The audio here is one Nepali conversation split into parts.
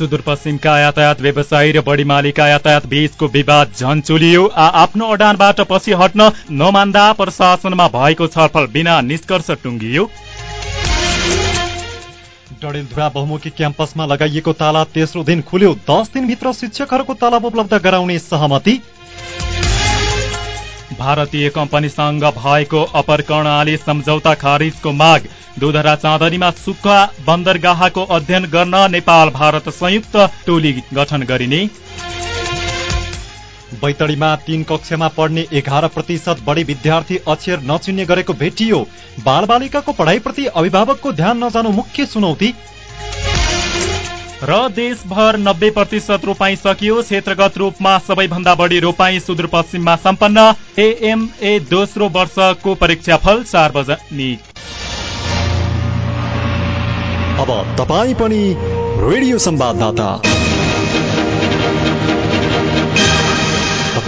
सुदूरपश्चिमका यातायात व्यवसायी र बढी मालिका यातायात बीचको विवाद झन चुलियो आ आफ्नो अडानबाट पछि हट्न नमान्दा प्रशासनमा भएको छलफल बिना निष्कर्ष टुङ्गियो। डडेलधुरा बहुमुखी क्याम्पसमा लगाइएको ताला तेस्रो दिन खुल्यो। दस दिनभित्र शिक्षकहरूको तलब उपलब्ध गराउने सहमति। भारतीय कम्पनीसँग भएको अपरकर्णाली सम्झौता खारिजको माग दुधरा चाँदनीमा सुक्खा बन्दरगाहको अध्ययन गर्न नेपाल भारत संयुक्त टोली गठन गरिने। बैतडीमा तीन कक्षामा पढ्ने एघार प्रतिशत बढी विद्यार्थी अक्षर नचिन्ने गरेको भेटियो। बालबालिकाको पढाइप्रति अभिभावकको ध्यान नजानु मुख्य चुनौती र देशभर नब्बे प्रतिशत रोपाई सकियो क्षेत्रगत रूपमा सबैभन्दा बढी रोपाई सुदूरपश्चिममा सम्पन्न एएमए दोस्रो वर्षको परीक्षाफल सार्वजनिक। अब तपाईँ पनि रेडियो संवाददाता।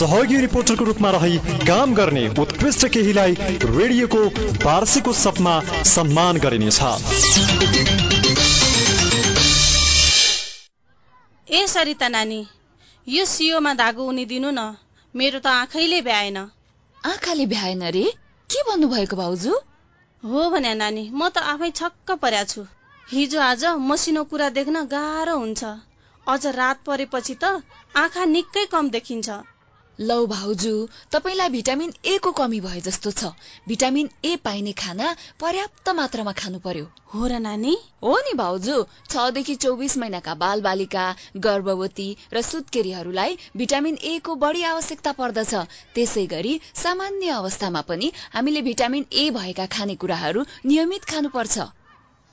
सहयोगी रिपोर्टरको रूपमा रही काम गर्ने उत्कृष्ट केहीलाई रेडियोको वार्षिक उत्सवमा सम्मान गरिनेछ। ए सरिता नानी यो सियोमा धागो उनिदिनु न मेरो त आँखैले भ्याएन। आँखाले भ्याएन रे? के भन्नुभएको भाउजू? हो भने नानी म त आफै छक्क पर्या छु। हिजो आज मसिनो कुरा देख्न गाह्रो हुन्छ। अझ रात परेपछि त आँखा निकै कम देखिन्छ। लौ भाउजू तपाईँलाई भिटामिन ए को कमी भए जस्तो छ। भिटामिन ए पाइने खाना पर्याप्त मात्रामा खानु पर्यो। हो र नानी? हो नि भाउजू। छदेखि चौबिस महिनाका बाल बालिका गर्भवती र सुत्केरीहरूलाई भिटामिन ए को बढी आवश्यकता पर्दछ। त्यसै गरी सामान्य अवस्थामा पनि हामीले भिटामिन ए भएका खानेकुराहरू नियमित खानुपर्छ।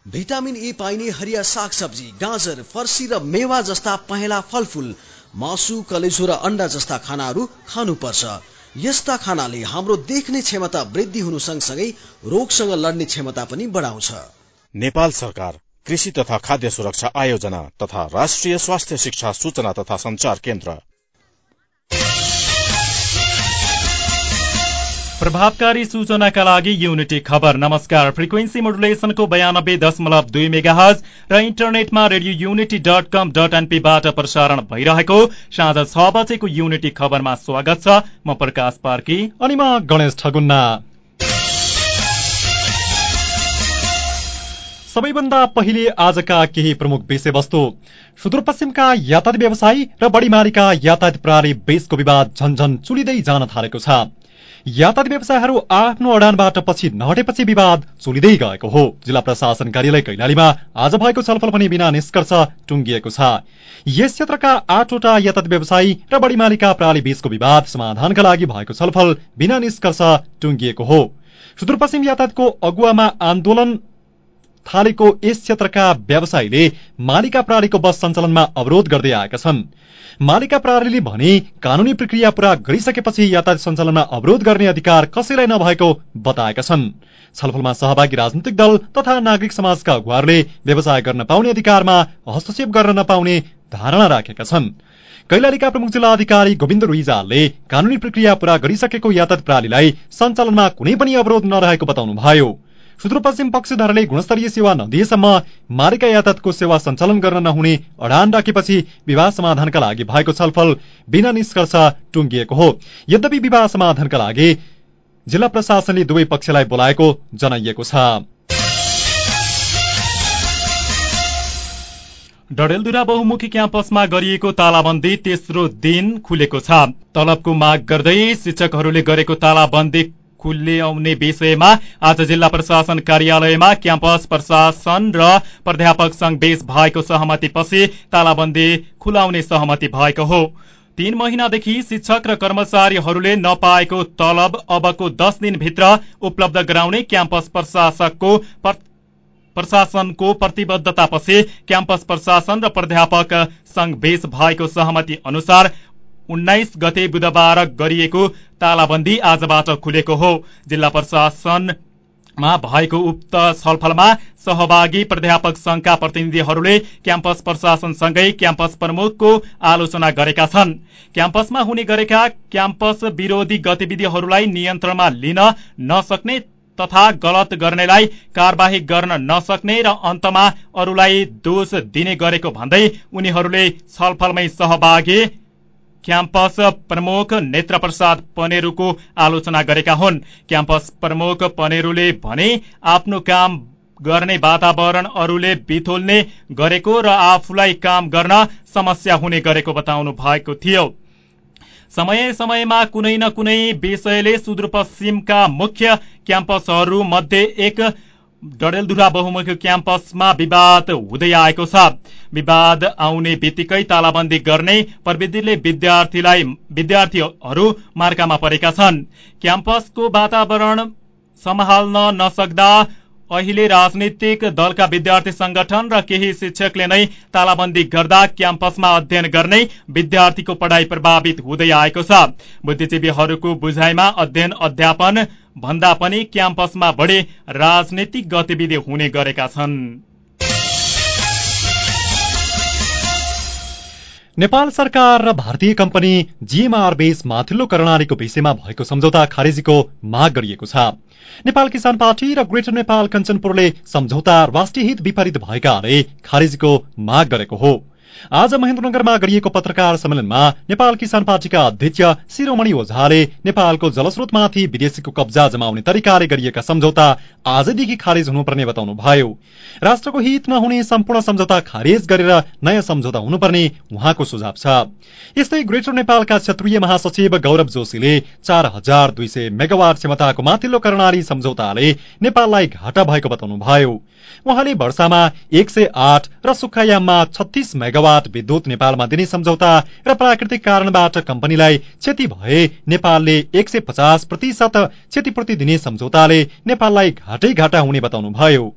भिटामिन ए पाइने हरिया सागसब्जी गाजर फर्सी र मेवा जस्ता पहेँला फलफुल मासु कलेजो र अन्डा जस्ता खानाहरू खानुपर्छ। यस्ता खानाले हाम्रो देख्ने क्षमता वृद्धि हुनु सँगसँगै रोगसँग लड्ने क्षमता पनि बढाउँछ। नेपाल सरकार कृषि तथा खाद्य सुरक्षा आयोजना तथा राष्ट्रिय स्वास्थ्य शिक्षा सूचना तथा संचार केन्द्र। प्रभावकारी सूचनाका लागि युनिटी खबर। नमस्कार। फ्रिक्वेन्सी मोडुलेसनको बयानब्बे दशमलव दुई मेगा हज र इन्टरनेटमा radio unity dot com dot एनपीबाट प्रसारण भइरहेको साँझ छ बजेको युनिटी खबरमा स्वागत छ। म प्रकाश पार्की अनि गणेश ठगुन्ना। सबैभन्दा पहिले आजका केही प्रमुख विषयवस्तु। सुदूरपश्चिमका यातायात व्यवसायी र बढीमारीका यातायात प्रणाली बीचको विवाद झन्झन चुलिँदै जान थालेको छ। यातायात व्यवसायहरू आफ्नो अडानबाट पछि नहटेपछि विवाद चुलिँदै गएको हो। जिल्ला प्रशासन कार्यालय कैलालीमा आज भएको छलफल पनि बिना निष्कर्ष टुङ्गिएको छ। यस क्षेत्रका आठवटा यातायात व्यवसायी र बढी मालिका प्रणाली बीचको विवाद समाधानका लागि भएको छलफल बिना निष्कर्ष टुङ्गिएको हो। सुदूरपश्चिम यातायातको अगुवामा आन्दोलन थालेको यस क्षेत्रका व्यवसायीले मालिका प्रणालीको बस सञ्चालनमा अवरोध गर्दै आएका छन्। मालिका प्रणालीले भने कानूनी प्रक्रिया पूरा गरिसकेपछि यातायात सञ्चालनमा अवरोध गर्ने अधिकार कसैलाई नभएको बताएका छन्। छलफलमा सहभागी राजनैतिक दल तथा नागरिक समाजका अगुवाहरूले व्यवसाय गर्न पाउने अधिकारमा हस्तक्षेप गर्न नपाउने धारणा राखेका छन्। कैलालीका प्रमुख जिल्ला अधिकारी गोविन्द रुइजालले कानूनी प्रक्रिया पूरा गरिसकेको यातायात प्रणालीलाई सञ्चालनमा कुनै पनि अवरोध नरहेको बताउनुभयो। सुदूरपश्चिम पक्षधरले गुणस्तरीय सेवा नदिएसम्म मालिका यातायातको सेवा सञ्चालन गर्न नहुने अडान राखेपछि विवाह समाधानका लागि भएको छलफल बिना निष्कर्ष टुङ्गिएको हो यद्यपि विवाह समाधानका लागि जिल्ला प्रशासनले दुवै पक्षलाई बोलाएको जनाइएको छ डडेलधुरा बहुमुखी क्याम्पसमा गरिएको तालाबन्दी तेस्रो दिन खुलेको छ तलबको माग गर्दै शिक्षकहरूले गरेको तालाबन्दी खुल्याउने विषयमा आज जिल्ला प्रशासन कार्यालयमा क्याम्पस प्रशासन र प्राध्यापक संघ बीच भएको सहमतिपछि तालाबन्दी खुलाउने सहमति भएको हो। तीन महिनादेखि शिक्षक र कर्मचारीहरूले नपाएको तलब अबको दस दिनभित्र उपलब्ध गराउने क्याम्पस प्रशासकको प्रशासनको प्रतिबद्धतापछि क्याम्पस प्रशासन र प्राध्यापक संघ बीच भएको सहमति अनुसार उन्नाइस गते बुधबार गरिएको तालाबन्दी आजबाट खुलेको हो। जिल्ला प्रशासनमा भएको उक्त छलफलमा सहभागी प्राध्यापक संघका प्रतिनिधिहरूले क्याम्पस प्रशासनसँगै क्याम्पस प्रमुखको आलोचना गरेका छन्। क्याम्पसमा हुने गरेका क्याम्पस विरोधी गतिविधिहरूलाई नियन्त्रणमा लिन नसक्ने तथा गलत गर्नेलाई कार्यवाही गर्न नसक्ने र अन्तमा अरूलाई दोष दिने गरेको भन्दै उनीहरूले छलफलमै सहभागी क्याम्पस प्रमुख नेत्र प्रसाद पनेरूको आलोचना गरेका हुन्। क्याम्पस प्रमुख पनेरूले भने आफ्नो काम गर्ने वातावरण अरूले बिथोल्ने गरेको र आफूलाई काम गर्न समस्या हुने गरेको बताउनु भएको थियो। समय समयमा कुनै न कुनै विषयले सुदूरपश्चिमका मुख्य क्याम्पसहरू मध्ये एक डडेलधुरा बहुमुखी क्याम्पसमा विवाद हुँदै आएको छ। विवाद आउने बित्तिकै तालाबन्दी गर्ने प्रविधिले विद्यार्थीलाई विद्यार्थीहरू मार्कामा परेका छन्। क्याम्पसको वातावरण सम्हाल्न नसक्दा अहिले राजनीतिक दलका विद्यार्थी संगठन र केही शिक्षकले नै तालाबन्दी गर्दा क्याम्पसमा अध्ययन गर्ने विद्यार्थीको पढाइ प्रभावित हुँदै आएको छ। बुद्धिजीवीहरूको बुझाइमा अध्ययन अध्यापन भन्दा पनि क्याम्पसमा बढी राजनीतिक गतिविधि हुने गरेका छन्। नेपाल सरकार र भारतीय कम्पनी जीएमआर बेस माथिल्लो कर्णालीको विषयमा भएको सम्झौता खारेजीको माग गरिएको छ। नेपाल किसान पार्टी र ग्रेटर नेपाल कञ्चनपुरले सम्झौता राष्ट्रिय हित विपरीत भएकाले खारेजीको माग गरेको हो। आज महेन्द्रनगरमा गरिएको पत्रकार सम्मेलनमा नेपाल किसान पार्टीका अध्यक्ष शिरोमणि ओझाले नेपालको जलस्रोतमाथि विदेशीको कब्जा जमाउने तरिकाले गरिएका सम्झौता आजदेखि खारेज हुनुपर्ने बताउनु भयो राष्ट्रको हित नहुने सम्पूर्ण सम्झौता खारेज गरेर नयाँ सम्झौता हुनुपर्ने उहाँको सुझाव छ। यस्तै ग्रेटर नेपालका क्षेत्रीय महासचिव गौरव जोशीले चार हजार दुई सय मेगावाट क्षमताको माथिल्लो कर्णाली सम्झौताले नेपाललाई घाटा भएको बताउनु भयो उहाँले वर्षामा एक सय आठ र सुक्खायाममा छत्तीस मेगावाट विद्युत नेपालमा दिने सम्झौता र प्राकृतिक कारणबाट कम्पनीलाई क्षति भए नेपालले एक सय पचास प्रतिशत क्षतिपूर्ति दिने सम्झौताले नेपाललाई घाटै घाटा हुने बताउनु भयो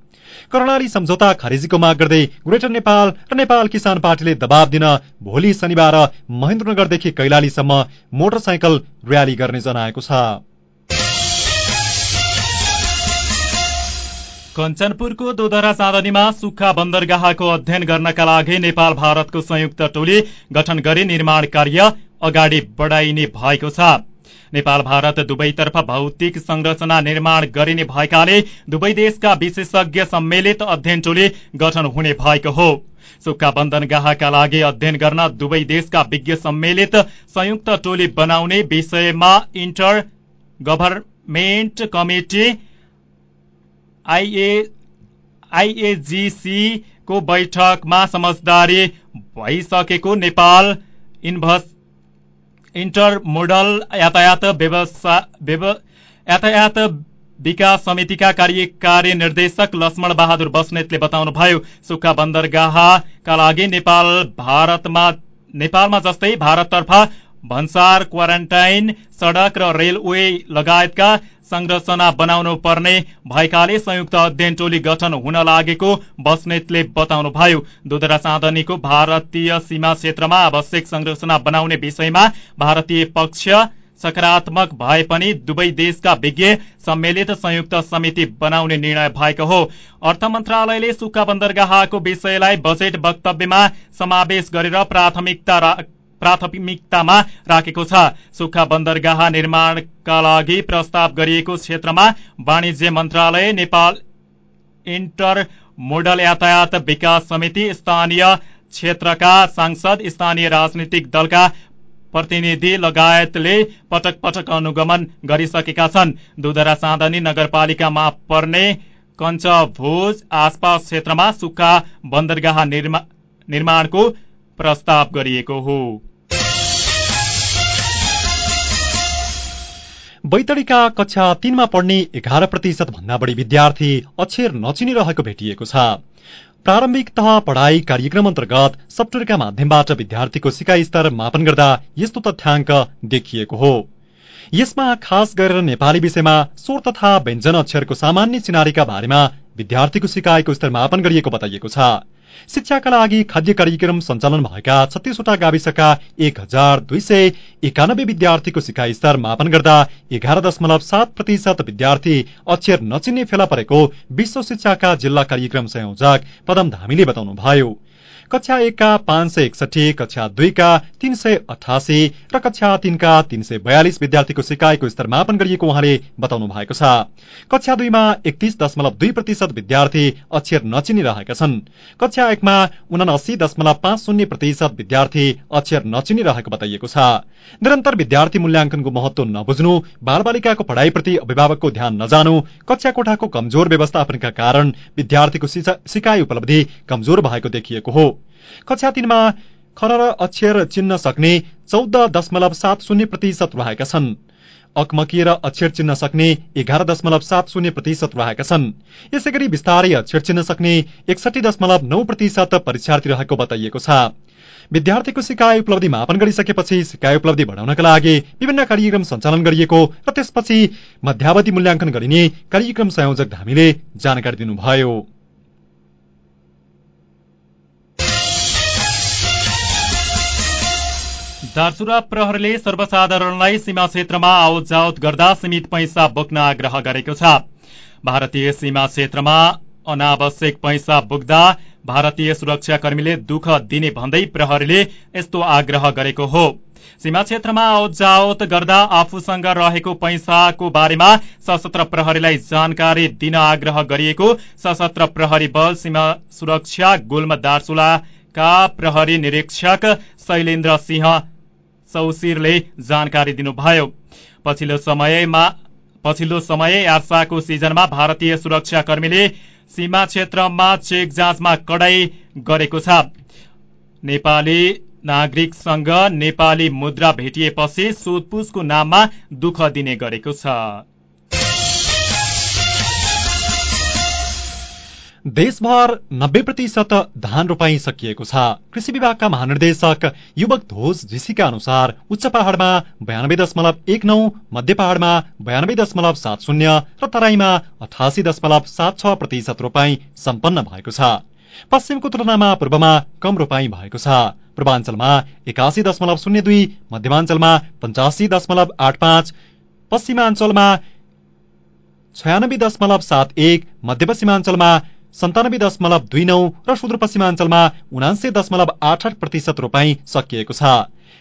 कर्णाली सम्झौता खारेजीको माग गर्दै ग्रेटर नेपाल र नेपाल किसान पार्टीले दबाव दिन भोलि शनिबार महेन्द्रनगरदेखि कैलालीसम्म मोटरसाइकल र्याली गर्ने जनाएको छ। कञ्चनपुरको दोधरा चाँदनीमा सुक्खा बन्दरगाहको अध्ययन गर्नका लागि नेपाल भारतको संयुक्त टोली गठन गरी निर्माण कार्य अगाडि बढाइने भएको छ। नेपाल भारत दुवैतर्फ भौतिक संरचना निर्माण गरिने भएकाले दुवै देशका विशेषज्ञ सम्मेलित अध्ययन टोली गठन हुने भएको हो। सुक्खा बन्दरगाहका लागि अध्ययन गर्न दुवै देशका विज्ञ सम्मेलित संयुक्त टोली बनाउने विषयमा इन्टर गभर्मेन्ट कमिटी आइएजीसी को बैठकमा समझदारी भइसकेको नेपाल इन्टर मोडल यातायात यातायात विकास समितिका कार्यकारी निर्देशक लक्ष्मण बहादुर बस्नेतले बताउनुभयो सुक्खा बन्दरगाहका लागि नेपाल भारतमा नेपालमा जस्तै भारततर्फ भन्सार क्वारेन्टाइन सड़क र रेलवे लगायतका संरचना बनाउनु पर्ने भएकाले संयुक्त अध्ययन टोली गठन हुन लागेको बस्नेतले बताउनुभयो दुधरा चाँदनीको भारतीय सीमा क्षेत्रमा आवश्यक संरचना बनाउने विषयमा भारतीय पक्ष सकारात्मक भए पनि दुवै देशका विज्ञ सम्मेलित संयुक्त समिति बनाउने निर्णय भएको हो। अर्थ मन्त्रालयले सुक्खा बन्दरगाहको विषयलाई बजेट वक्तव्यमा समावेश गरेर प्राथमिकता प्राथमिकतामा राखेको छ। सुक्खा बन्दरगाह निर्माणका लागि प्रस्ताव गरिएको क्षेत्रमा वाणिज्य मन्त्रालय नेपाल इन्टर मोडल यातायात विकास समिति स्थानीय क्षेत्रका सांसद स्थानीय राजनीतिक दलका प्रतिनिधि लगायतले पटक पटक अनुगमन गरिसकेका छन्। दुधरा चाँदनी नगरपालिकामा पर्ने कञ्चभोज आसपास क्षेत्रमा सुक्खा बन्दरगाह निर्माणको प्रस्ताव गरिएको हो। बैतडीका कक्षा तीनमा पढ्ने एघार प्रतिशत भन्दा बढी विद्यार्थी अक्षर नचिनिरहेको भेटिएको छ। प्रारम्भिक तह पढाइ कार्यक्रम अन्तर्गत सफ्टवेयरका माध्यमबाट विद्यार्थीको सिकाइ स्तर मापन गर्दा यस्तो तथ्याङ्क देखिएको हो। यसमा खास गरेर नेपाली विषयमा स्वर तथा व्यञ्जन अक्षरको सामान्य चिनारीका बारेमा विद्यार्थीको सिकाइको स्तर मापन गरिएको बताइएको छ। शिक्षाका लागि खाद्य कार्यक्रम सञ्चालन भएका छत्तीसवटा गाविसका एक हजार दुई सय एकानब्बे विद्यार्थीको सिकाइ स्तर मापन गर्दा एघार दशमलव सात प्रतिशत विद्यार्थी अक्षर नचिन्ने फेला परेको विश्व शिक्षाका जिल्ला कार्यक्रम संयोजक पदम धामीले बताउनुभयो। कक्षा एकका पाँच सय एकसठी कक्षा दुईका तीन सय अठासी र कक्षा तीनका तीन सय बयालिस विद्यार्थीको सिकाइको स्तर मापन गरिएको उहाँले बताउनु भएको छ। कक्षा दुईमा एकतीस दशमलव दुई प्रतिशत विद्यार्थी अक्षर नचिनिरहेका छन्। कक्षा एकमा उनासी दशमलव पाँच शून्य प्रतिशत विद्यार्थी अक्षर नचिनिरहेको बताइएको छ। निरन्तर विद्यार्थी मूल्याङ्कनको महत्व नबुझ्नु बालबालिकाको पढ़ाइप्रति अभिभावकको ध्यान नजानु कक्षा कोठाको कमजोर व्यवस्थापनका कारण विद्यार्थीको सिकाइ उपलब्धि कमजोर भएको देखिएको हो। कक्षा तीनमा खर र अक्षर चिन्न सक्ने चौध दशमलव सात शून्य प्रतिशत रहेका छन्। अकमकिएर अक्षर चिन्न सक्ने एघार दशमलव सात शून्य प्रतिशत रहेका छन्। यसै गरी बिस्तारै अक्षर चिन्न सक्ने एकसठी दशमलव नौ प्रतिशत परीक्षार्थी रहेको बताइएको छ। विद्यार्थीको सिकाइ उपलब्धि मापन गरिसकेपछि सिकाइ उपलब्धि बढाउनका लागि विभिन्न कार्यक्रम सञ्चालन गरिएको र त्यसपछि मध्यावधि मूल्याङ्कन गरिने कार्यक्रम संयोजक धामीले जानकारी दिनुभयो। दार्चुरा प्रहरीले सर्वसाधारणलाई सीमा क्षेत्रमा आवत जावत गर्दा सीमित पैसा बोक्न आग्रह गरेको छ। भारतीय सीमा क्षेत्रमा अनावश्यक पैसा बोक्दा भारतीय सुरक्षाकर्मीले दुःख दिने भन्दै प्रहरीले यस्तो आग्रह गरेको हो। सीमा क्षेत्रमा आवत जावत गर्दा आफूसँग रहेको पैसाको बारेमा सशस्त्र प्रहरीलाई जानकारी दिन आग्रह गरिएको सशस्त्र प्रहरी बल सीमा सुरक्षा गुल्म दार्चुलाका प्रहरी निरीक्षक शैलेन्द्र सिंह चौसिरले जानकारी दिनुभयो। पछिल्लो समयमा पछिल्लो समय यार्साको सिजनमा भारतीय सुरक्षाकर्मीले सीमा क्षेत्रमा चेक जाँचमा कडाई गरेको छ। नेपाली नागरिकसँग नेपाली मुद्रा भेटिएपछि सोधपुछको नाममा दुःख दिने गरेको छ। देशभर नब्बे प्रतिशत धान रोपाई सकिएको छ। कृषि विभागका महानिर्देशक युवक ध्वज झिसीका अनुसार उच्च पहाड़मा बयानब्बे दशमलव एक नौ मध्य पहाड़मा बयानब्बे दशमलव सात शून्य र तराईमा अठासी दशमलव सात छ प्रतिशत रोपाई सम्पन्न भएको छ। पश्चिमको तुलनामा पूर्वमा कम रोपाई भएको छ। पूर्वाञ्चलमा एकासी दशमलव शून्य दुई मध्यमाञ्चलमा पञ्चासी दशमलव आठ पाँच पश्चिमाञ्चलमा छयानब्बे दशमलव सात एक मध्यपश्चिमाञ्चलमा सन्तानब्बे दशमलव दुई नौ र सुदूरपश्चिमाञ्चलमा उनासे दशमलव आठ आठ प्रतिशत रोपाई सकिएको छ।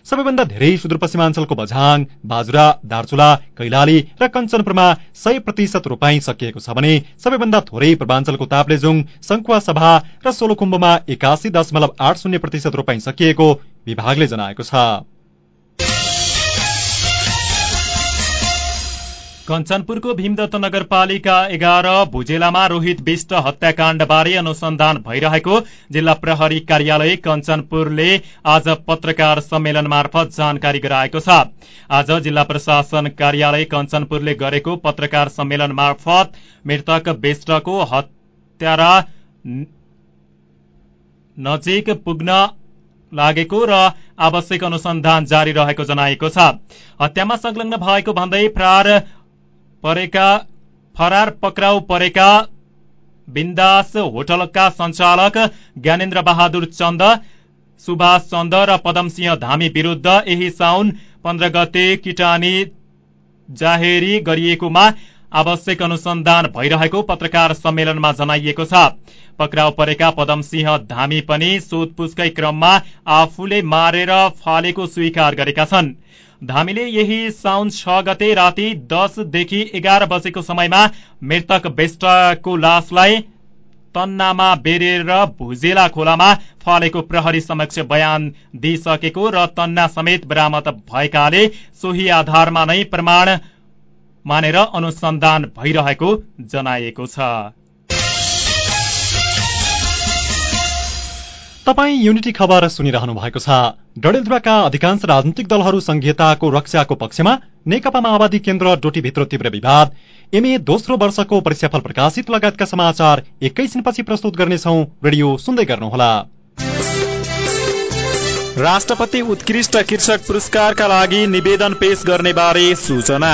सबैभन्दा धेरै सुदूरपश्चिमाञ्चलको बझाङ बाजुरा दार्चुला कैलाली र कञ्चनपुरमा सय प्रतिशत रोपाई सकिएको छ भने सबैभन्दा थोरै पूर्वाञ्चलको ताप्लेजुङ सभा र सोलुखुम्बुमा एकासी दशमलव आठ शून्य प्रतिशत रोपाई सकिएको विभागले जनाएको छ। कञ्चनपुरको भीमदत्त नगरपालिका एघार भुजेलामा रोहित विष्ट हत्याकाण्डबारे अनुसन्धान भइरहेको जिल्ला प्रहरी कार्यालय कञ्चनपुरले आज पत्रकार सम्मेलन मार्फत जानकारी गराएको छ। आज जिल्ला प्रशासन कार्यालय कञ्चनपुरले गरेको पत्रकार सम्मेलन मार्फत मृतक विष्टको हत्यारा नजिक पुग्न लागेको र आवश्यक अनुसन्धान जारी रहेको जनाएको छ। हत्यामा संलग्न भएको भन्दै फरार परेका फरार पक्राउ परेका बिन्दास होटलका सञ्चालक ज्ञानेन्द्र बहादुर चन्द सुभाष चन्द र पदमसिंह धामी विरूद्ध यही साउन पन्ध्र गते किटानी जाहेरी गरिएकोमा आवश्यक अनुसन्धान भइरहेको पत्रकार सम्मेलनमा जनाइएको छ। पक्राउ परेका पदमसिंह धामी पनि सोधपुछकै क्रममा आफूले मारेर फालेको स्वीकार गरेका छन्। धामीले यही साउन छ गते राति दसदेखि एघार बजेको समयमा मृतक बेष्टको लासलाई तन्नामा बेरेर भुजेला खोलामा फालेको प्रहरी समक्ष बयान दिइसकेको र तन्ना समेत बरामद भएकाले सोही आधारमा नै प्रमाण मानेर अनुसन्धान भइरहेको जनाइएको छ। तपाईँ युनिटी खबर सुनिरहनु भएको छ। डडेलधुराका अधिकांश राजनीतिक दलहरू संघीयताको रक्षाको पक्षमा नेकपा माओवादी केन्द्र डोटीभित्र तीव्र विवाद। एमए दोस्रो वर्षको परीक्षाफल प्रकाशित लगायतका समाचार एकैछिनपछि प्रस्तुत गर्नेछौ। रेडियो सुन्दै गर्नुहोला। राष्ट्रपति उत्कृष्ट कृषक पुरस्कारका लागि निवेदन पेश गर्ने बारे सूचना।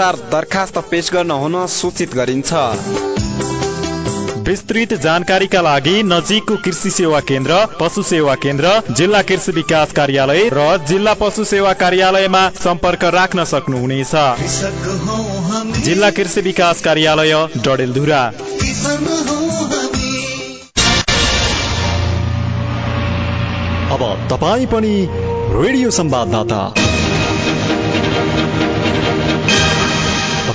दरखास्त पेश गर्न हुन सूचित गरिन्छ। विस्तृत जानकारीका लागि नजिकको कृषि सेवा केन्द्र पशु सेवा केन्द्र जिल्ला कृषि विकास कार्यालय र जिल्ला पशु सेवा कार्यालयमा सम्पर्क राख्न सक्नुहुनेछ। जिल्ला कृषि विकास कार्यालय डडेलधुरा। अब तपाईँ पनि रेडियो संवाददाता।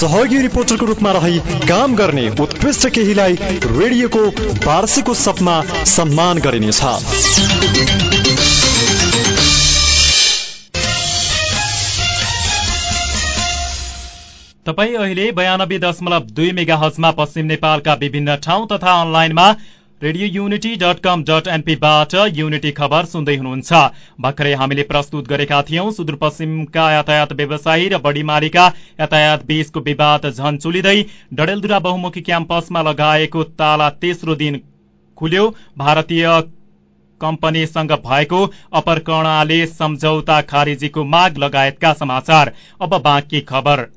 सहयोगी रिपोर्टरको रूपमा रही काम गर्ने उत्कृष्ट केहीलाई रेडियोको वार्षिक उत्सवमा सम्मान गरिनेछ। तपाईँ अहिले बयानब्बे दशमलव दुई मेगा हजमा पश्चिम नेपालका विभिन्न ठाउँ तथा अनलाइनमा रेडियो युनिटी डट युनिटी खबर सुन्दै हुनुहुन्छ। भर्खरै हामीले प्रस्तुत गरेका थियौं सुदूरपश्चिमका यातायात व्यवसायी र बढीमारीका यातायात बीचको विवाद झन चुलिँदै डडेलधुरा बहुमुखी क्याम्पसमा लगाएको ताला तेस्रो दिन खुल्यो। भारतीय कम्पनीसँग भएको अपरकर्णाले सम्झौता खारेजीको माग लगायतका समाचार। अब बाँकी खबर।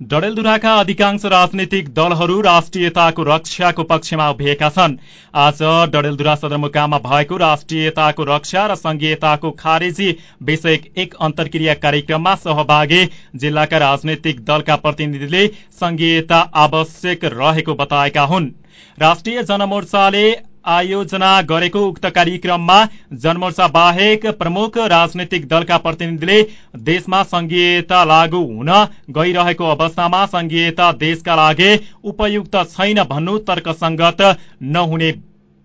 डडेलधुराका अधिकांश राजनीतिक दलहरू राष्ट्रियताको रक्षाको पक्षमा उभिएका छन्। आज डडेलधुरा सदरमुकाममा भएको राष्ट्रियताको रक्षा र संघीयताको खारेजी विषयक एक अन्तर्क्रिया कार्यक्रममा सहभागी जिल्लाका राजनैतिक दलका प्रतिनिधिले संघीयता आवश्यक रहेको बताएका हुन्। राष्ट्रिय जनमोर्चाले आयोजना गरेको उक्त कार्यक्रममा जनमोर्चा बाहेक प्रमुख राजनैतिक दलका प्रतिनिधिले देशमा संघीयता लागू हुन गइरहेको अवस्थामा संघीयता देशका लागि उपयुक्त छैन भन्नु तर्कसंगत नहुने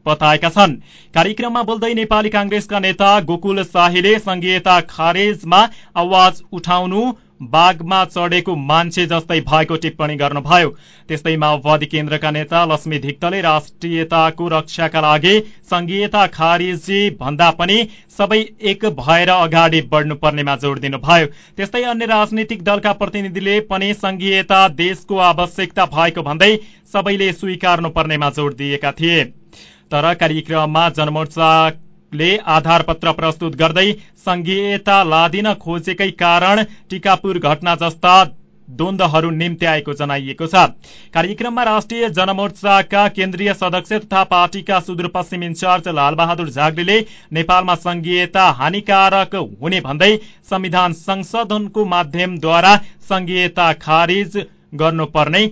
बताएका छन्। कार्यक्रममा बोल्दै नेपाली कांग्रेसका नेता गोकुल शाहीले संघीयता खारेजमा आवाज उठाउनु बाघमा चढेको मान्छे जस्तै भएको टिप्पणी गर्नुभयो। त्यस्तै माओवादी केन्द्रका नेता लक्ष्मी धिक्तले राष्ट्रियताको रक्षाका लागि संघीयता खारेजी भन्दा पनि सबै एक भएर अगाडि बढ्नुपर्नेमा जोड़ दिनुभयो। त्यस्तै अन्य राजनीतिक दलका प्रतिनिधिले पनि संघीयता देशको आवश्यकता भएको भन्दै सबैले स्वीकार्नु पर्नेमा जोड़ दिएका थिए। तर कार्यक्रममा जनमोर्चा ले आधार पत्र प्रस्तुत गर्दै संघीयता लादिन खोजेकै कारण टिकापुर घटना जस्ता द्वन्दहरू निम्त्याएको जनाइएको छ। कार्यक्रममा राष्ट्रिय जनमोर्चाका केन्द्रीय सदस्य तथा पार्टीका सुदूरपश्चिम इन्चार्ज लालबहादुर झाग्रीले नेपालमा संघीयता हानिकारक हुने भन्दै संविधान संशोधनको माध्यमद्वारा संघीयता खारिज गर्नुपर्ने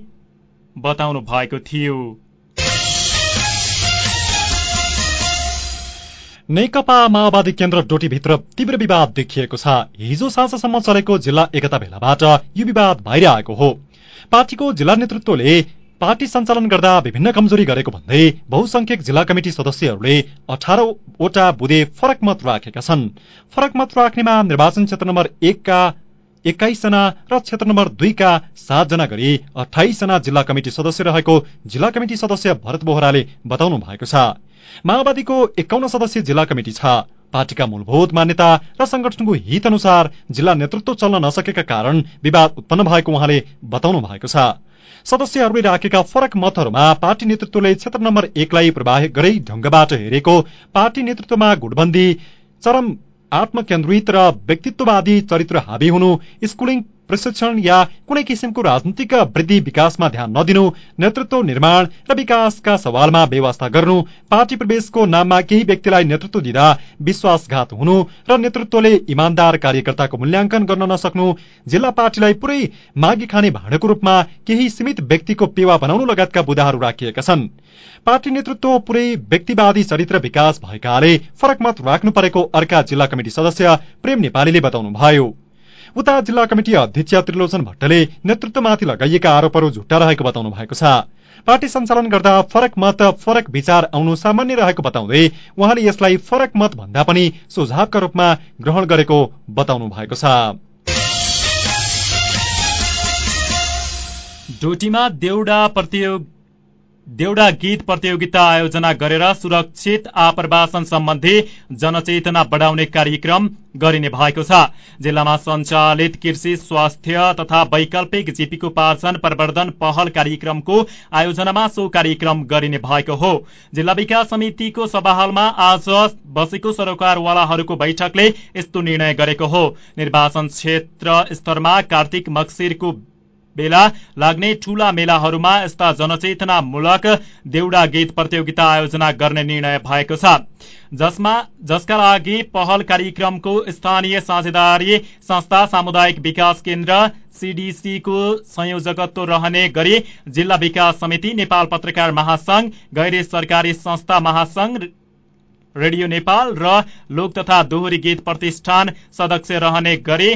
बताउनु भएको थियो। नेकपा माओवादी केन्द्र डोटीभित्र तीव्र विवाद देखिएको छ। हिजो साँझसम्म चलेको जिल्ला एकता भेलाबाट यो विवाद भइरहेको हो। पार्टीको जिल्ला नेतृत्वले पार्टी सञ्चालन गर्दा विभिन्न कमजोरी गरेको भन्दै बहुसंख्यक जिल्ला कमिटी सदस्यहरूले अठारवटा बुधे फरक मत राखेका छन्। फरक मत राख्नेमा निर्वाचन क्षेत्र नम्बर एकका एक्काइसजना र क्षेत्र नम्बर दुईका सातजना गरी अठाइसजना जिल्ला कमिटी सदस्य रहेको जिल्ला कमिटी सदस्य भरत बोहराले बताउनु भएको छ। माओवादीको एकाउन्न सदस्य जिल्ला कमिटी छ। पार्टीका मूलभूत मान्यता र संगठनको हित अनुसार जिल्ला नेतृत्व चल्न नसकेका कारण विवाद उत्पन्न भएको उहाँले बताउनु भएको छ। सदस्यहरूले राखेका फरक मतहरूमा पार्टी नेतृत्वले क्षेत्र नम्बर एकलाई प्रवाह गरै ढंगबाट हेरेको पार्टी नेतृत्वमा गुटबन्दी चरम आत्मकेन्द्रित र व्यक्तित्ववादी चरित्र हावी हुनु स्कुलिङ प्रशिक्षण या कुनै किसिमको राजनीतिक वृद्धि विकासमा ध्यान नदिनु नेतृत्व निर्माण र विकासका सवालमा व्यवस्था गर्नु पार्टी प्रवेशको नाममा केही व्यक्तिलाई नेतृत्व दिँदा विश्वासघात हुनु र नेतृत्वले इमान्दार कार्यकर्ताको मूल्याङ्कन गर्न नसक्नु जिल्ला पार्टीलाई पुरै मागी खाने भाँडोको रूपमा केही सीमित व्यक्तिको पेवा बनाउनु लगायतका बुदाहरू राखिएका छन्। पार्टी नेतृत्व पुरै व्यक्तिवादी चरित्र विकास भएकाले फरक मत राख्नु परेको अर्का जिल्ला कमिटी सदस्य प्रेम नेपालीले बताउनुभयो। उता जिल्ला कमिटी अध्यक्ष त्रिलोचन भट्टले नेतृत्वमाथि लगाइएका आरोपहरू झुट्टा रहेको बताउनु भएको छ। पार्टी सञ्चालन गर्दा फरक मत फरक विचार आउनु सामान्य रहेको बताउँदै उहाँले यसलाई फरक मत भन्दा पनि सुझावका रूपमा ग्रहण गरेको बताउनु भएको छ। डोटीमा देउडा प्रतियोग देउडा गीत प्रतियोगिता आयोजना गरेर सुरक्षित आप्रवासन सम्बन्धी जनचेतना बढाउने कार्यक्रम गरिने भएको छ। जिल्लामा सञ्चालित कृषि स्वास्थ्य तथा वैकल्पिक जीविकोपार्जन प्रवर्धन पहल कार्यक्रमको आयोजनामा सो कार्यक्रम गरिने भएको हो। जिल्ला विकास समितिको सभाहालमा आज बसेको सरोकारवालाहरूको बैठकले यस्तो निर्णय गरेको हो। निर्वाचन क्षेत्र स्तरमा कार्तिक मक्सिरको बेला लाग्ने ठूला मेलाहरूमा यस्ता जनचेतनामूलक देउडा गीत प्रतियोगिता आयोजना गर्ने निर्णय भएको छ। जसमा जसका लागि पहल कार्यक्रमको स्थानीय साझेदारी संस्था सामुदायिक विकास केन्द्र सीडीसीको संयोजकत्व रहने गरी जिल्ला विकास समिति नेपाल पत्रकार महासंघ गैर सरकारी संस्था महासंघ रेडियो नेपाल र लोक तथा दोहोरी गीत प्रतिष्ठान सदस्य रहने गरी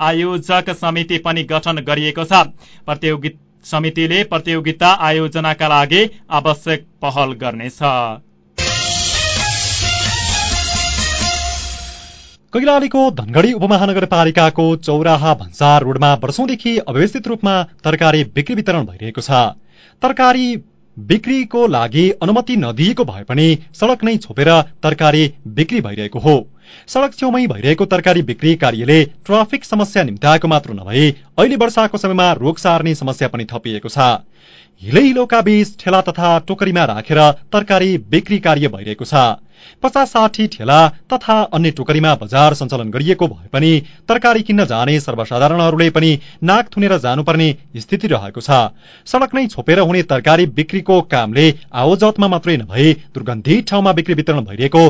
आयोजक समिति पनि गठन गरिएको छ। प्रतियोगिता समितिले प्रतियोगिता आयोजनाका लागि आवश्यक पहल गर्नेछ। कैलालीको धनगढ़ी उपमहानगरपालिकाको चौराहा भन्सार रोडमा वर्षौंदेखि अव्यवस्थित रूपमा तरकारी बिक्री वितरण भइरहेको छ। तरकारी बिक्रीको लागि अनुमति नदिएको भए पनि सड़क नै छोपेर तरकारी बिक्री भइरहेको हो। सड़क छेउमै भइरहेको तरकारी बिक्री कार्यले ट्राफिक समस्या निम्त्याएको मात्र नभई अहिले वर्षाको समयमा रोग सार्ने समस्या पनि थपिएको छ। हिलै हिलोका बीच ठेला तथा टोकरीमा राखेर तरकारी बिक्री कार्य भइरहेको छ। पचास साठी ठेला तथा अन्य टोकरीमा बजार सञ्चालन गरिएको भए पनि तरकारी किन्न जाने सर्वसाधारणहरूले पनि नाक थुनेर जानुपर्ने स्थिति रहेको छ। सड़क नै छोपेर हुने तरकारी बिक्रीको कामले आवजतमा मात्रै नभई दुर्गन्धित ठाउँमा बिक्री वितरण भइरहेको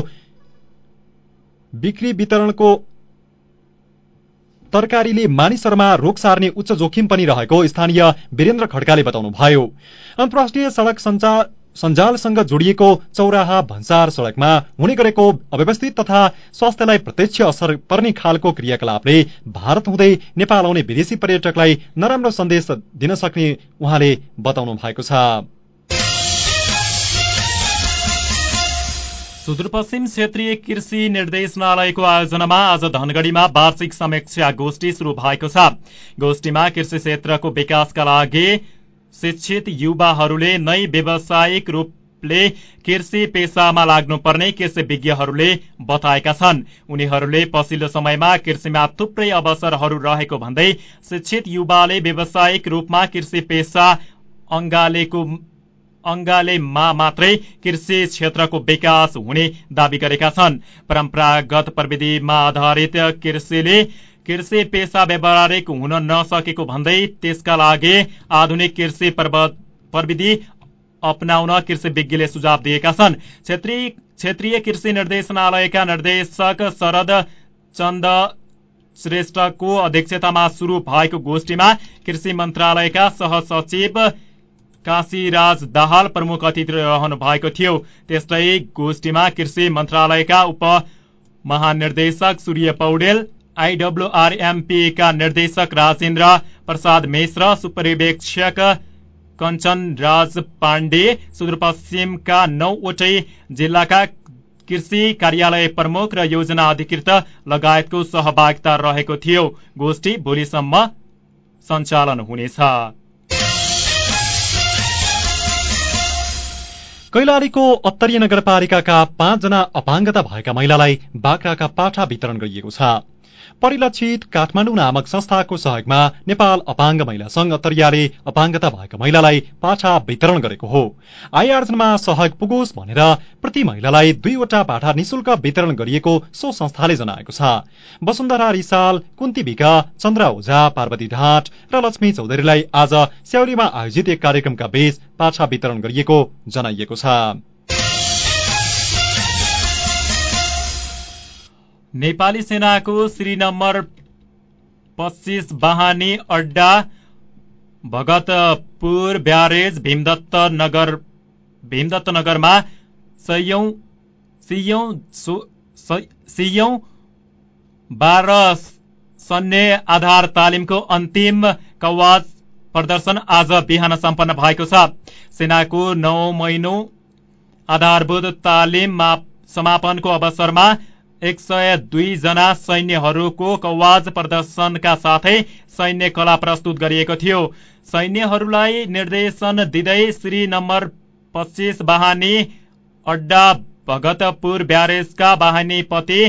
बिक्री वितरणको तरकारीले मानिसहरूमा रोग सार्ने उच्च जोखिम पनि रहेको स्थानीय वीरेन्द्र खड्काले बताउनुभयो। अन्तर्राष्ट्रिय सड़क सञ्जालसँग जोडिएको चौराहा भन्सार सड़कमा हुने गरेको अव्यवस्थित तथा स्वास्थ्यलाई प्रत्यक्ष असर पर्ने खालको क्रियाकलापले भारत हुँदै नेपाल आउने विदेशी पर्यटकलाई नराम्रो सन्देश दिन सक्ने उहाँले बताउनु भएको छ। सुदूरपश्चिम क्षेत्रीय कृषि निर्देशनालयको आयोजनामा आज धनगढ़ीमा वार्षिक समीक्षा गोष्ठी शुरू भएको छ। गोष्ठीमा कृषि क्षेत्रको विकासका लागि शिक्षित युवाहरूले नै व्यावसायिक रूपले कृषि पेसामा लाग्नुपर्ने कृषि विज्ञहरूले बताएका छन्। उनीहरूले पछिल्लो समयमा कृषिमा थुप्रै अवसरहरू रहेको भन्दै शिक्षित युवाले व्यावसायिक रूपमा कृषि पेसा अङ्गालेको अङ्गालेमा मात्रै कृषि क्षेत्रको विकास हुने दावी गरेका छन्। परम्परागत प्रविधिमा आधारित कृषिले कृषि पेसा व्यावहारिक हुन नसकेको भन्दै त्यसका लागि आधुनिक कृषि प्रविधि अपनाउन कृषि विज्ञले सुझाव दिएका छन्। क्षेत्रीय कृषि निर्देशनालयका निर्देशक शरद चन्द श्रेष्ठको अध्यक्षतामा शुरू भएको गोष्ठीमा कृषि मन्त्रालयका सहसचिव काशीराज दाहाल प्रमुख अतिथि रहनु भएको थियो। त्यस्तै गोष्ठीमा कृषि मन्त्रालयका उप महानिर्देशक सूर्य पौडेल आईडब्ल्यूआरएमपी निर्देशक राजेन्द्र प्रसाद मिश्र सुपरिवेक्षक कञ्चन राज पाण्डे सुदूरपश्चिमका नौवटै जिल्लाका कृषि कार्यालय प्रमुख र योजना अधिकृत लगायतको सहभागिता रहेको थियो। गोष्ठी भोलिसम्म सञ्चालन हुनेछ। कैलालीको अत्तरीय नगरपालिकाका पाँचजना अपाङ्गता भएका महिलालाई बाख्राका पाठा वितरण गरिएको छ। परिलक्षित काठमाडौँ नामक संस्थाको सहयोगमा नेपाल अपाङ्ग महिला संघ अत्तरियाले अपाङ्गता भएका महिलालाई पाठा वितरण गरेको हो। आय आर्जनमा सहयोग पुगोस् भनेर प्रति महिलालाई दुईवटा पाठा निशुल्क वितरण गरिएको सो संस्थाले जनाएको छ। वसुन्धरा रिसाल कुन्ती भिका चन्द्र ओझा पार्वती ढाँट र लक्ष्मी चौधरीलाई आज स्याउलीमा आयोजित एक कार्यक्रमका बीच पाठा वितरण गरिएको जनाइएको छ। नेपाली सेनाको श्री नम्बर पच्चिस बाहनी अड्डा भगतपुर ब्यारेज भीमदत्त नगर भीमदत्त नगरमा सयौं सियौं बाह्र सन्य आधार तालिमको अन्तिम कवाज प्रदर्शन आज बिहान सम्पन्न भएको छ। सेनाको नौ महिनौ आधारभूत तालिम समापनको अवसरमा एक सय दुईजना सैन्यहरूको कवाज प्रदर्शनका साथै सैन्य कला प्रस्तुत गरिएको थियो। सैन्यहरूलाई निर्देशन दिँदै श्री नम्बर पच्चिस बाहनी अड्डा भगतपुर ब्यारेजका बाहनीपति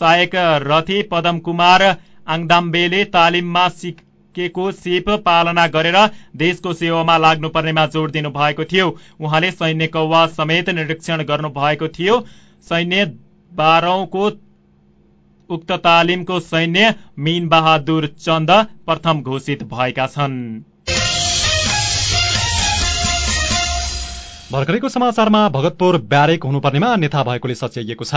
सहायक रथी पदम कुमार आङदाम्बेले तालिममा सिकेको सिप पालना गरेर देशको सेवामा लाग्नुपर्नेमा जोड़ दिनु भएको थियो। उहाँले सैन्य कौवा समेत निरीक्षण गर्नु भएको थियो। सैन्य बाह्रौंको उक्त तालिमको सैन्य मीन बहादुर चन्द प्रथम घोषित भएका छन्। भर्खरैको समाचारमा भगतपुर ब्यारेक हुनुपर्नेमा अन्यथा भएकोले सच्याइएको छ।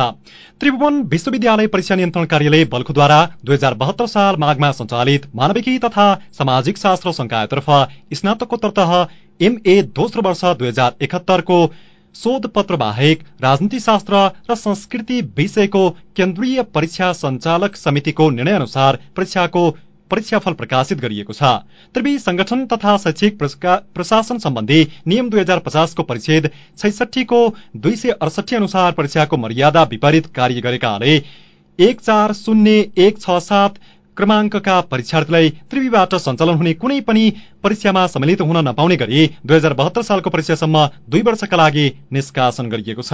त्रिभुवन विश्वविद्यालय परीक्षा नियन्त्रण कार्यालय बल्खुद्वारा दुई हजार बहत्तर साल माघमा सञ्चालित मानविकी तथा सामाजिक शास्त्र संकायतर्फ स्नातकोत्तर तह एमए दोस्रो वर्ष दुई हजार एकहत्तरको शोध पत्र बाहेक राजनीति शास्त्र र संस्कृति विषयको केन्द्रीय परीक्षा सञ्चालक समितिको निर्णय अनुसार परीक्षाको परीक्षाफल प्रकाशित गरिएको छ। त्रिवी संगठन तथा शैक्षिक प्रशासन सम्बन्धी नियम दुई हजार पचासको परिच्छेद छैसठीको दुई सय अडसठी अनुसार परीक्षाको मर्यादा विपरीत कार्य गरेकाले एक चार शून्य एक छ सात क्रमाङ्कका परीक्षार्थीलाई त्रिवीबाट सञ्चालन हुने कुनै पनि परीक्षामा सम्मिलित हुन नपाउने गरी दुई हजार बहत्तर सालको परीक्षासम्म दुई वर्षका लागि निष्कासन गरिएको छ।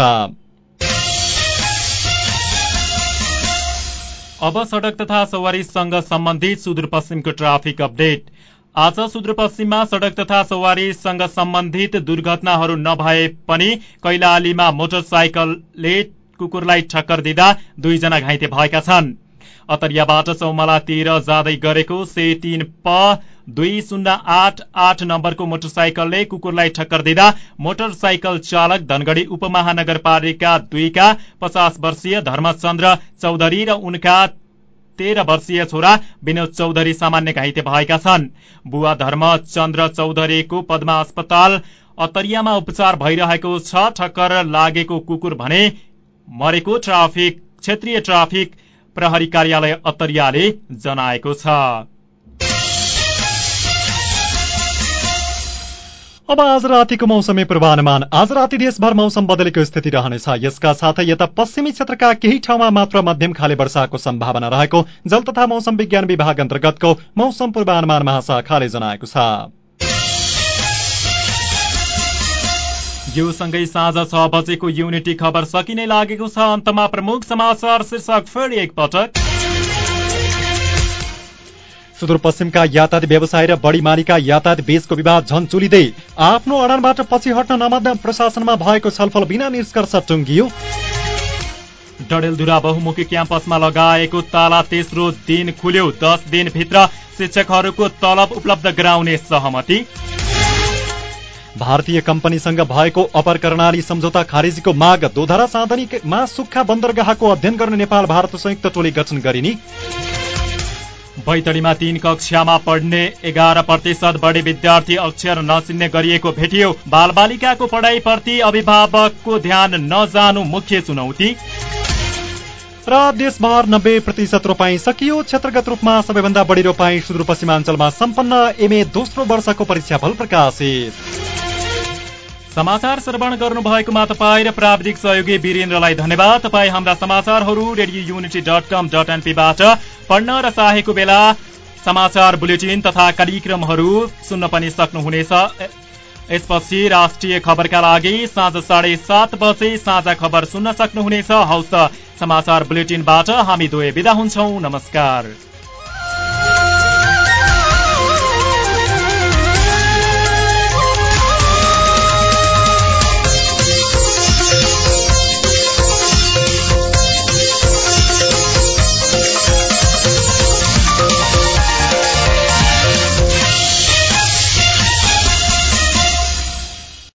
अब सड़क तथा सवारीसँग सम्बन्धित सुदूरपश्चिमको ट्राफिक अपडेट। आज सुदूरपश्चिममा सड़क तथा सवारीसँग सम्बन्धित दुर्घटनाहरू नभए पनि कैलालीमा मोटरसाइकलले कुकुरलाई ठक्कर दिँदा दुईजना घाइते भएका छन्। अतरियाबाट चौमलातिर जाँदै गरेको से तीन प दुई शून्य आठ आठ नम्बरको मोटरसाइकलले कुकुरलाई ठक्कर दिँदा मोटरसाइकल चालक धनगढ़ी उपमहानगरपालिका दुईका पचास वर्षीय धर्मचन्द्र चौधरी र उनका तेह्र वर्षीय छोरा विनोद चौधरी सामान्य घाइते भएका छन्। बुवा धर्मचन्द्र चौधरीको पद्मा अस्पताल अतरियामा उपचार भइरहेको छ। ठक्कर लागेको कुकुर भने मरेको ट्राफिक क्षेत्रीय ट्राफिक प्रहरी कार्यालय अत्तरियाले जनाएको छ। अब आज रातिको मौसमी पूर्वानुमान। आज राति देशभर मौसम बदलेको स्थिति रहनेछ। यसका साथै यता पश्चिमी क्षेत्रका केही ठाउँमा मात्र मध्यम खाले वर्षाको सम्भावना रहेको जल तथा मौसम विज्ञान विभाग अन्तर्गतको मौसम पूर्वानुमान महाशाखाले जनाएको छ। सँगै साँझ छ बजेको युनिटी खबर सकिने लागेको छ। अन्तमा प्रमुख समाचार शीर्षक फेरि एकपटक। सुदूरपश्चिमका यातायात व्यवसाय र बढी मालिका यातायात बीचको विवाद झन चुलिँदै आफ्नो अडानबाट पछि हट्न नमान्दा प्रशासनमा भएको छलफल बिना निष्कर्ष टुङ्गियो। डडेलधुरा बहुमुखी क्याम्पसमा लगाएको ताला तेस्रो दिन खुल्यो। दस दिनभित्र शिक्षकहरूको तलब उपलब्ध गराउने सहमति। भारतीय कम्पनीसँग भएको अपर कर्णाली सम्झौता खारेजीको माग दोधरा साधनीमा सुक्खा बन्दरगाहको अध्ययन गर्ने नेपाल भारत संयुक्त टोली गठन गरिने। बैतडीमा तीन कक्षामा पढ्ने एघार प्रतिशत बढी विद्यार्थी अक्षर नचिन्ने गरिएको भेटियो। बालबालिकाको पढाइप्रति अभिभावकको ध्यान नजानु मुख्य चुनौती। र देशभर नब्बे प्रतिशत रोपाई सकियो। क्षेत्रगत रूपमा सबैभन्दा बढी रोपाई सुदूरपश्चिमाञ्चलमा सम्पन्न एमए दोस्रो वर्षको परीक्षाफल प्रकाशित। समाचार श्रवण गर्नुभएकोमा तपाईँ र प्राविधिक सहयोगी वीरेन्द्रलाई धन्यवाद। तपाईँ हाम्रा समाचारहरू radio unity dot com dot एनपीबाट पढ्न र चाहेको बेला समाचार बुलेटिन तथा कार्यक्रमहरू सुन्न पनि सक्नुहुनेछ। यसपछि राष्ट्रिय खबरका लागि साँझ साढे सात बजे साझा खबर सुन्न सक्नुहुनेछ। हौस् समाचार बुलेटिनबाट हामी दुवै विदा हुन्छौ। नमस्कार।